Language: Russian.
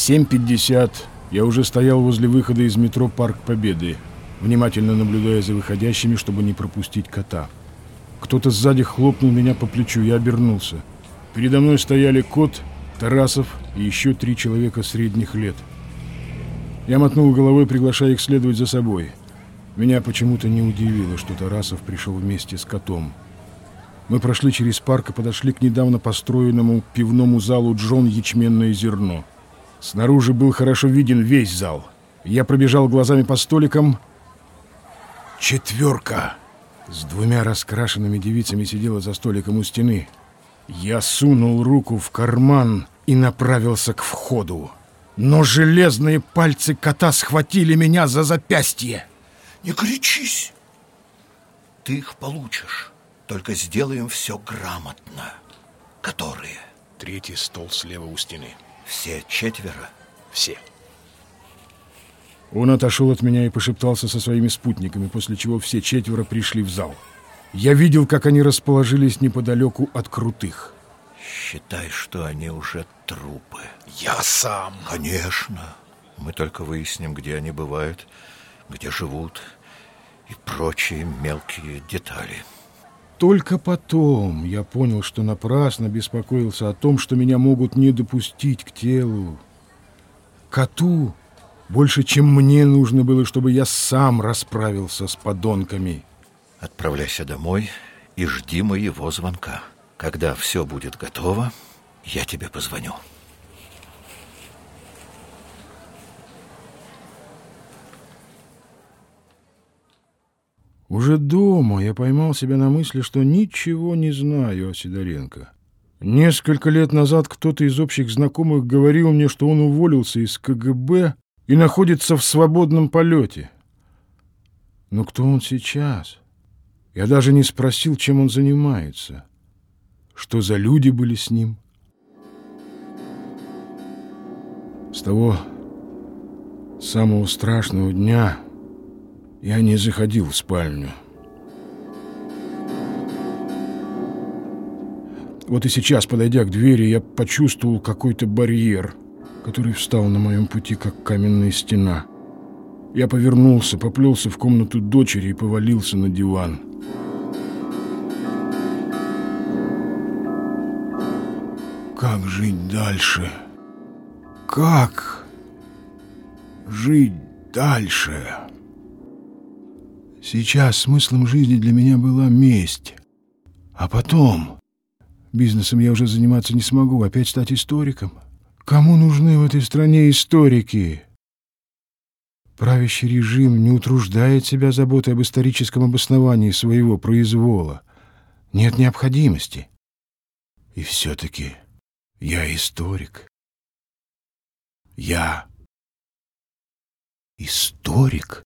7.50 я уже стоял возле выхода из метро «Парк Победы», внимательно наблюдая за выходящими, чтобы не пропустить кота. Кто-то сзади хлопнул меня по плечу, я обернулся. Передо мной стояли кот, Тарасов и еще три человека средних лет. Я мотнул головой, приглашая их следовать за собой. Меня почему-то не удивило, что Тарасов пришел вместе с котом. Мы прошли через парк и подошли к недавно построенному пивному залу «Джон Ячменное зерно». Снаружи был хорошо виден весь зал. Я пробежал глазами по столикам. Четверка с двумя раскрашенными девицами сидела за столиком у стены. Я сунул руку в карман и направился к входу. Но железные пальцы кота схватили меня за запястье. Не кричись. Ты их получишь. Только сделаем все грамотно. Которые? Третий стол слева у стены. Все четверо? Все. Он отошел от меня и пошептался со своими спутниками, после чего все четверо пришли в зал. Я видел, как они расположились неподалеку от крутых. Считай, что они уже трупы. Я сам. Конечно. Мы только выясним, где они бывают, где живут и прочие мелкие детали. Только потом я понял, что напрасно беспокоился о том, что меня могут не допустить к телу. Коту больше, чем мне нужно было, чтобы я сам расправился с подонками. Отправляйся домой и жди моего звонка. Когда все будет готово, я тебе позвоню. Уже дома я поймал себя на мысли, что ничего не знаю о Сидоренко. Несколько лет назад кто-то из общих знакомых говорил мне, что он уволился из КГБ и находится в свободном полете. Но кто он сейчас? Я даже не спросил, чем он занимается. Что за люди были с ним? С того самого страшного дня я не заходил в спальню. Вот и сейчас, подойдя к двери, я почувствовал какой-то барьер, который встал на моем пути, как каменная стена. Я повернулся, поплелся в комнату дочери и повалился на диван. Как жить дальше? Как жить дальше? Сейчас смыслом жизни для меня была месть. А потом... Бизнесом я уже заниматься не смогу, опять стать историком. Кому нужны в этой стране историки? Правящий режим не утруждает себя заботой об историческом обосновании своего произвола. Нет необходимости. И все-таки я историк. Я историк.